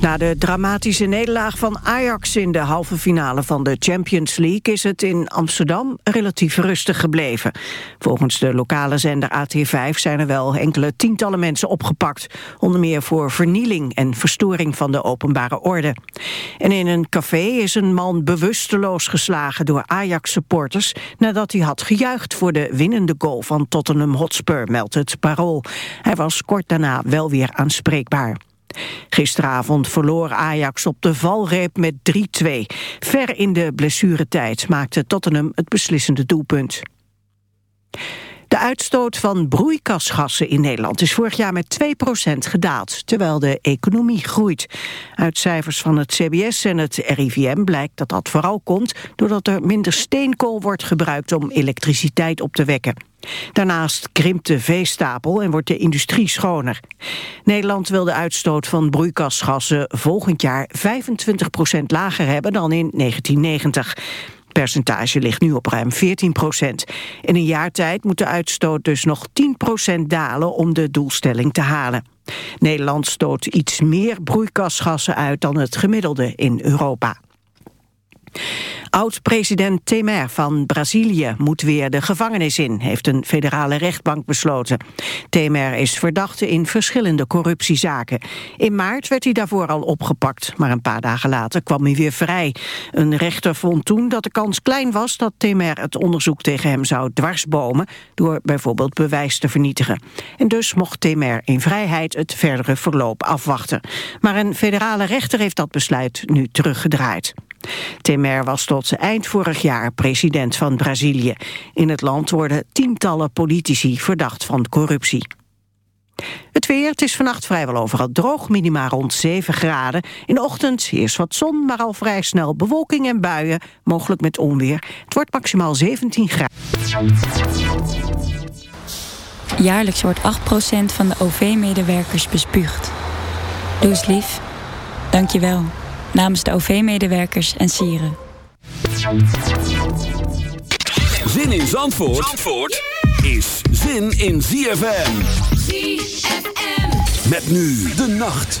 Na de dramatische nederlaag van Ajax in de halve finale van de Champions League is het in Amsterdam relatief rustig gebleven. Volgens de lokale zender AT5 zijn er wel enkele tientallen mensen opgepakt, onder meer voor vernieling en verstoring van de openbare orde. En in een café is een man bewusteloos geslagen door Ajax-supporters nadat hij had gejuicht voor de winnende goal van Tottenham Hotspur, meldt het Parool. Hij was kort daarna wel weer aanspreekbaar. Gisteravond verloor Ajax op de valreep met 3-2. Ver in de blessuretijd maakte Tottenham het beslissende doelpunt. De uitstoot van broeikasgassen in Nederland is vorig jaar met 2% gedaald, terwijl de economie groeit. Uit cijfers van het CBS en het RIVM blijkt dat dat vooral komt doordat er minder steenkool wordt gebruikt om elektriciteit op te wekken. Daarnaast krimpt de veestapel en wordt de industrie schoner. Nederland wil de uitstoot van broeikasgassen volgend jaar 25% lager hebben dan in 1990. Percentage ligt nu op ruim 14 procent. In een jaar tijd moet de uitstoot dus nog 10 procent dalen om de doelstelling te halen. Nederland stoot iets meer broeikasgassen uit dan het gemiddelde in Europa. Oud-president Temer van Brazilië moet weer de gevangenis in, heeft een federale rechtbank besloten. Temer is verdachte in verschillende corruptiezaken. In maart werd hij daarvoor al opgepakt, maar een paar dagen later kwam hij weer vrij. Een rechter vond toen dat de kans klein was dat Temer het onderzoek tegen hem zou dwarsbomen, door bijvoorbeeld bewijs te vernietigen. En dus mocht Temer in vrijheid het verdere verloop afwachten. Maar een federale rechter heeft dat besluit nu teruggedraaid. Temer was tot eind vorig jaar president van Brazilië. In het land worden tientallen politici verdacht van corruptie. Het weer, het is vannacht vrijwel overal droog, minima rond 7 graden. In de ochtend eerst wat zon, maar al vrij snel bewolking en buien, mogelijk met onweer. Het wordt maximaal 17 graden. Jaarlijks wordt 8% van de OV-medewerkers bespuugd. Doe eens lief. Dank je wel namens de OV-medewerkers en sieren. Zin in Zandvoort, Zandvoort is zin in ZFM. ZFM. Met nu de nacht.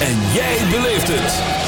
En jij beleeft het.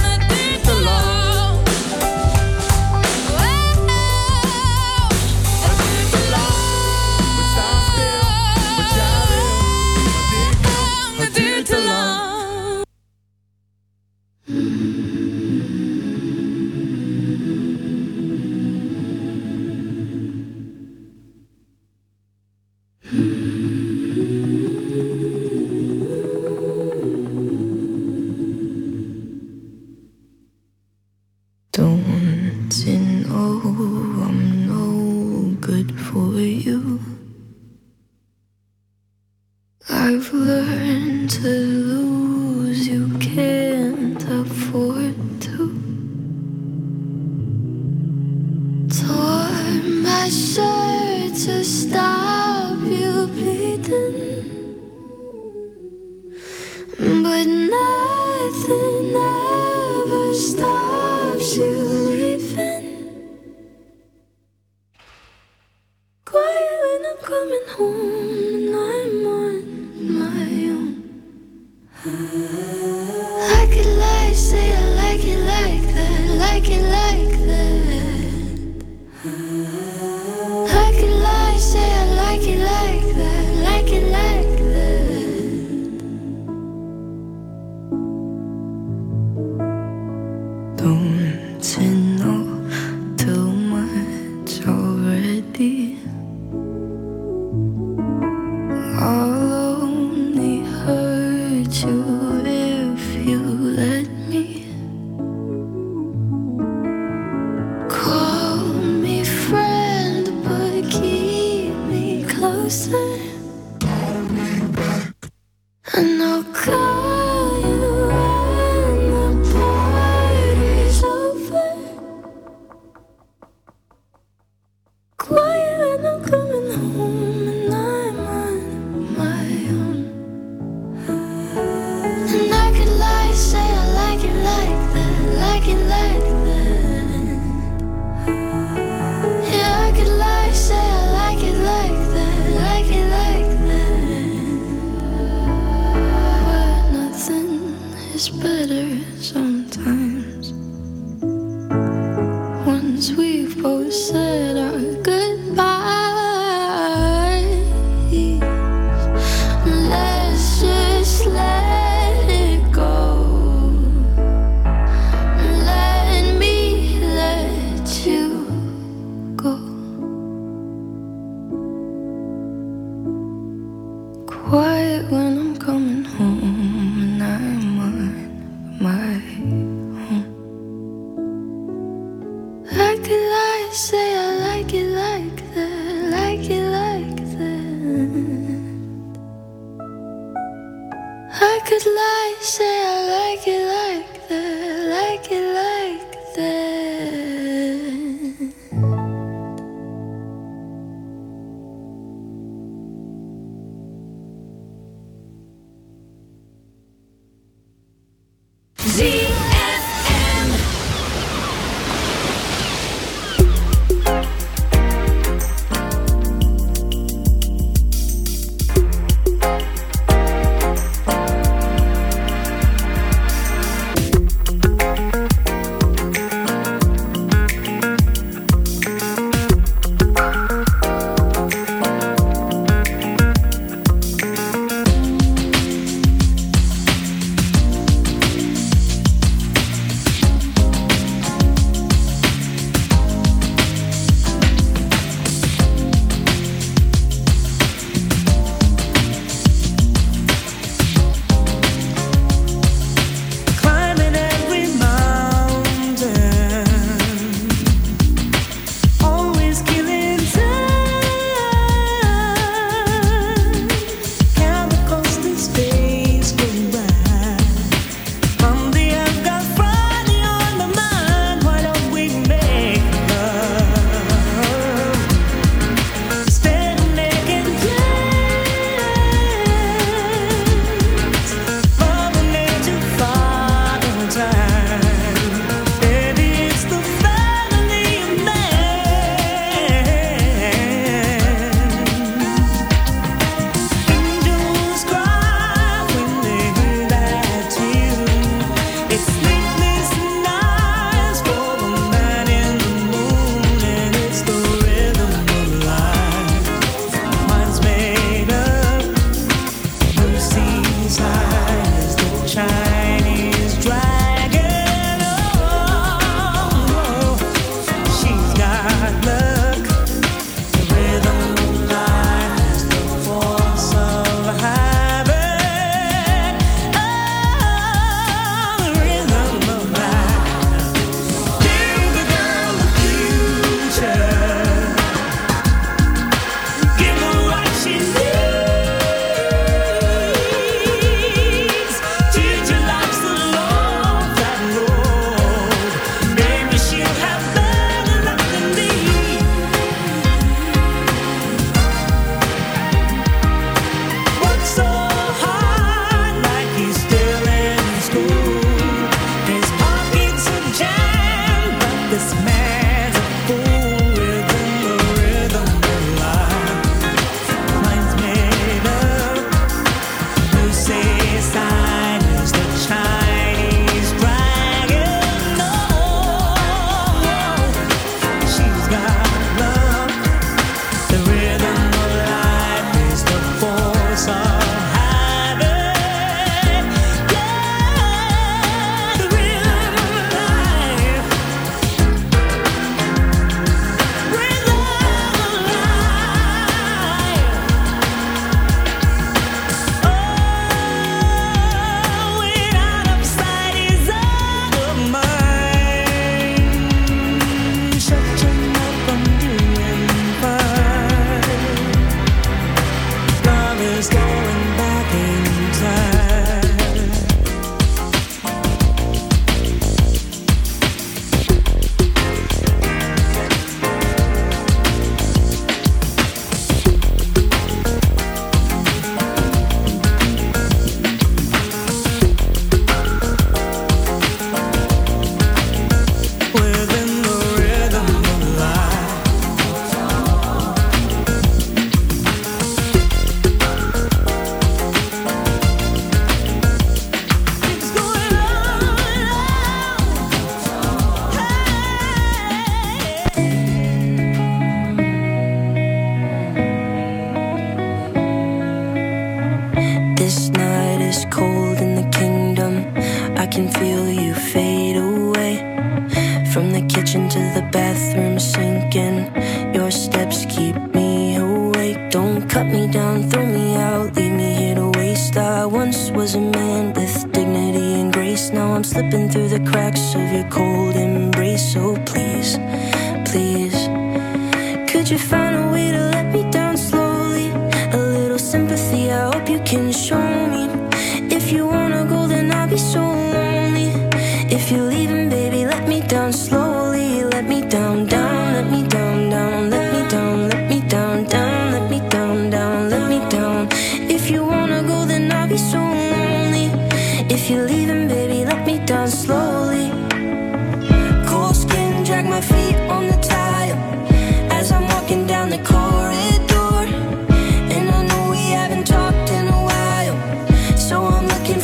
I could lie, say I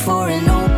for an open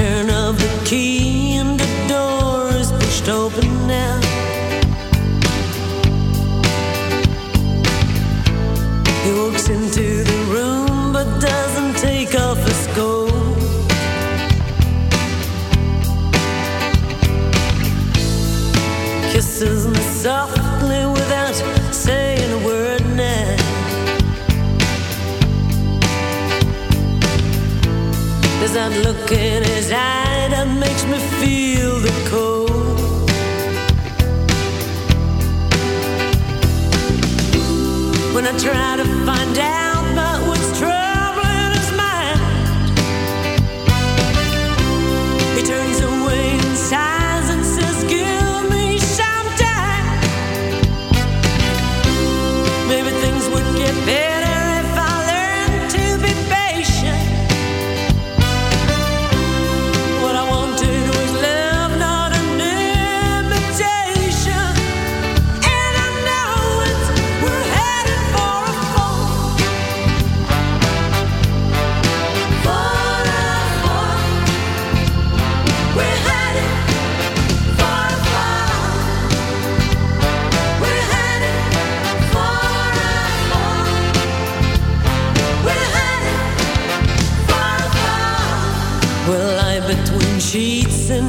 turn There's that look in his eye that makes me feel the cold. When I try to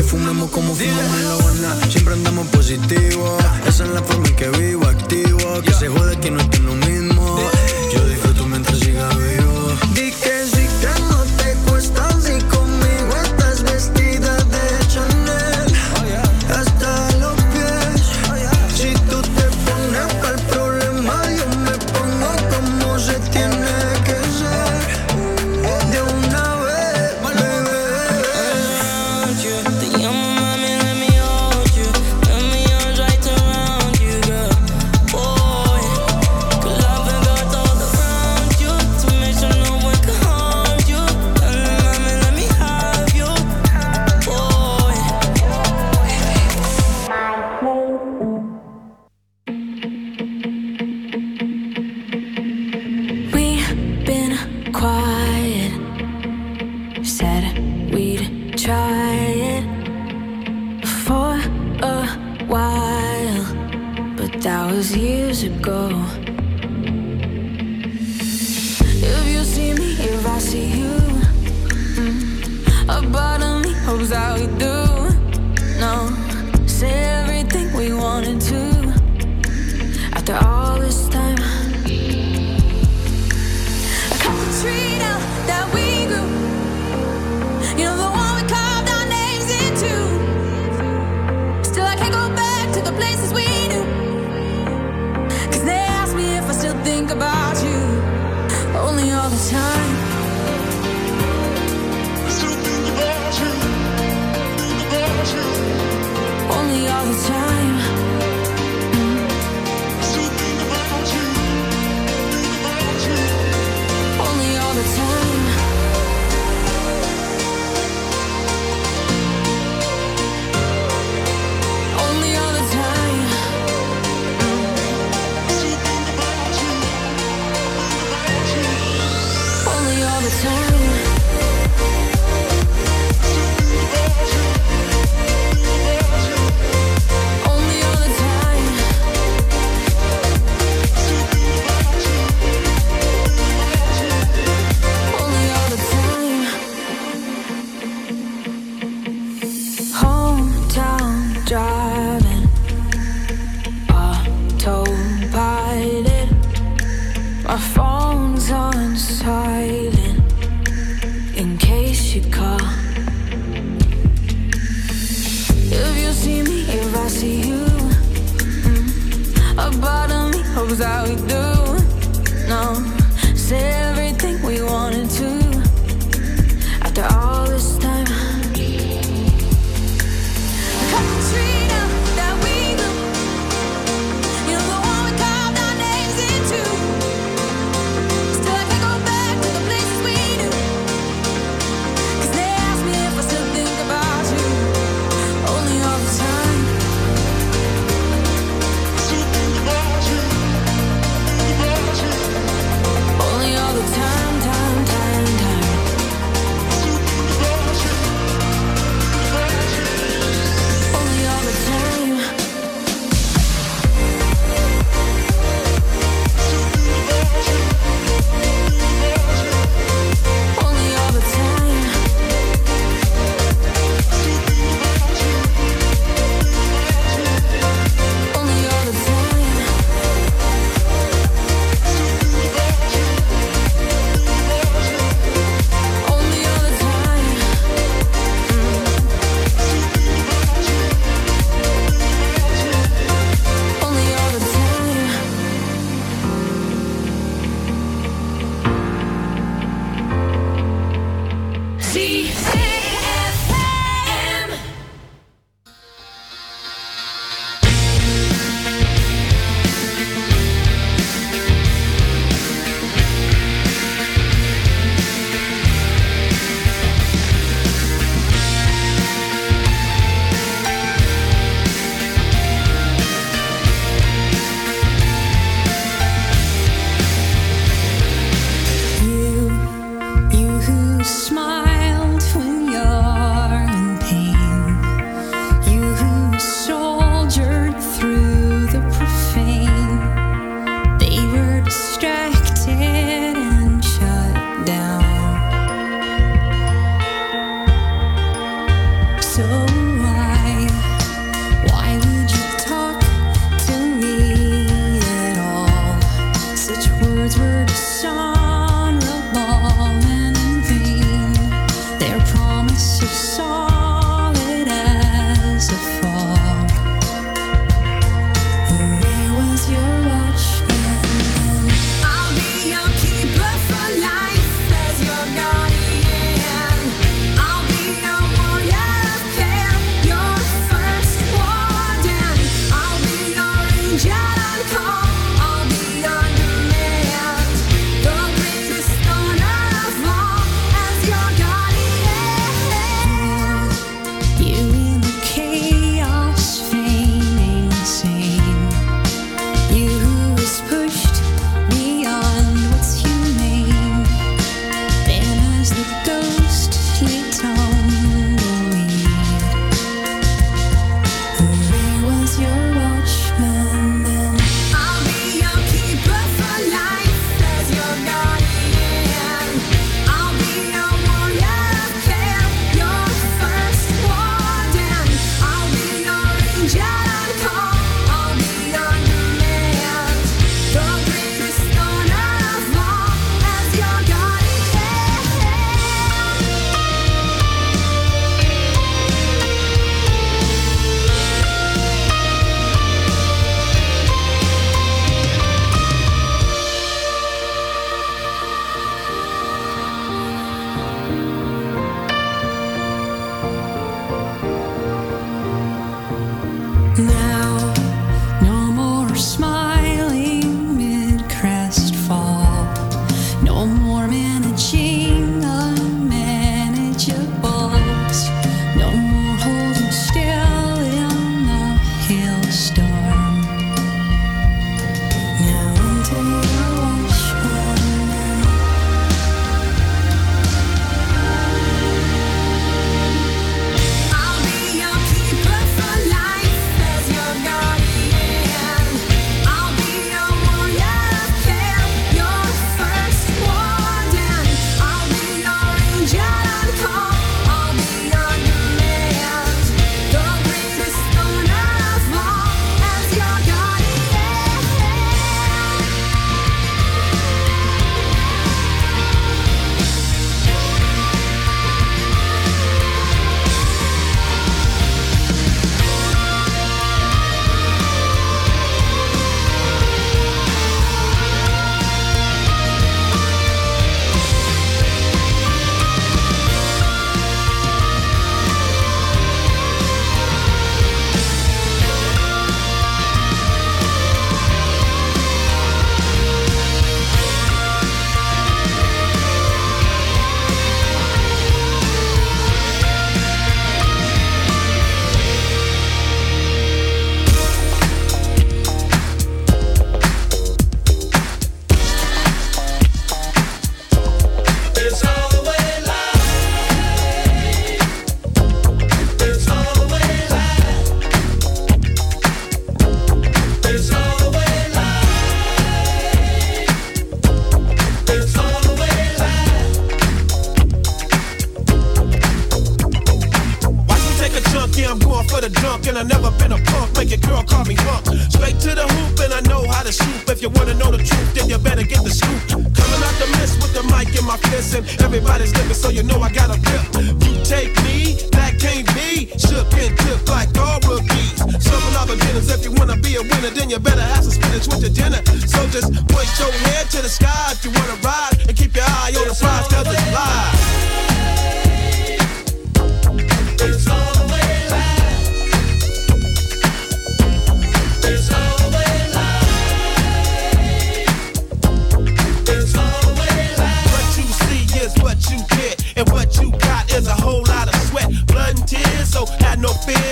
que fumemos como fumamos en La Habana. Siempre andamos positivo. Esa es la forma en que vivo, activo. Que se jode que no estoy lo mismo. Yo disfruto mientras siga vivo.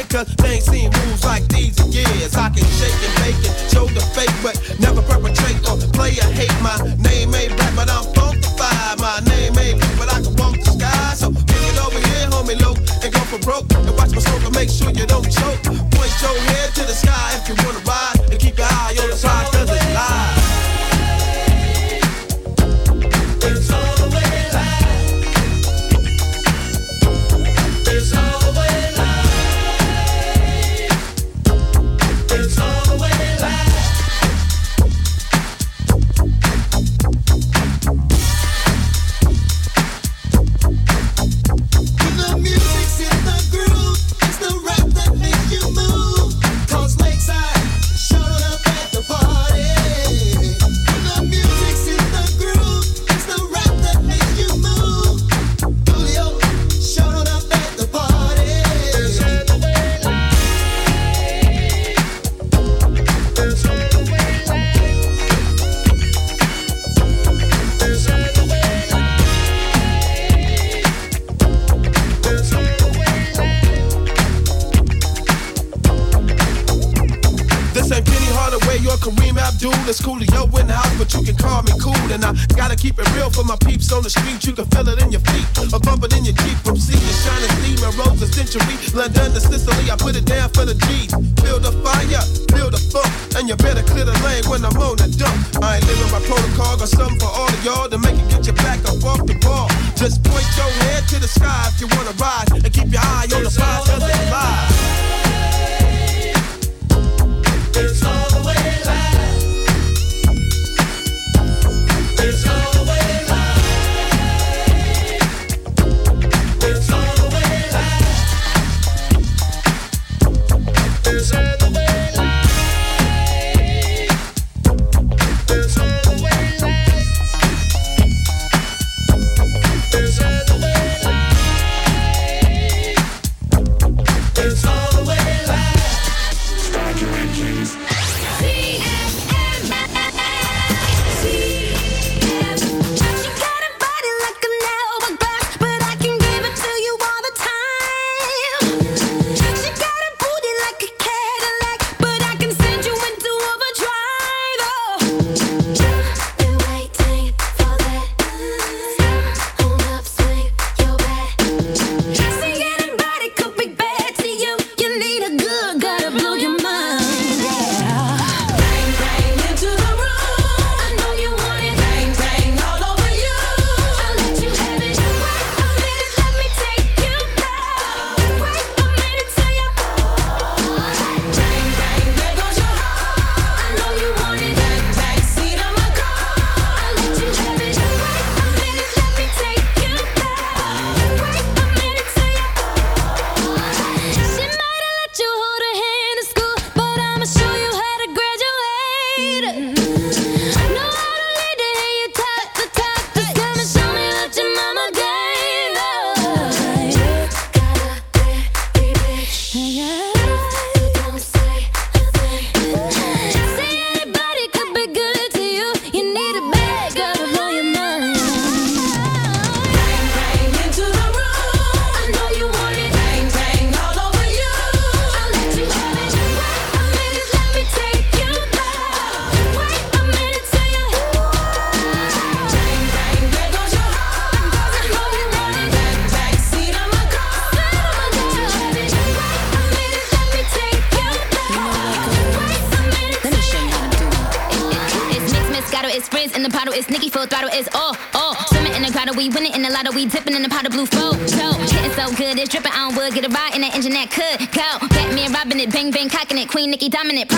Cause they ain't seen moves like these. the sky if you wanna rise and keep your eye on the prize. could go. Batman robbing it, bang bang cocking it, Queen Nicki dominant.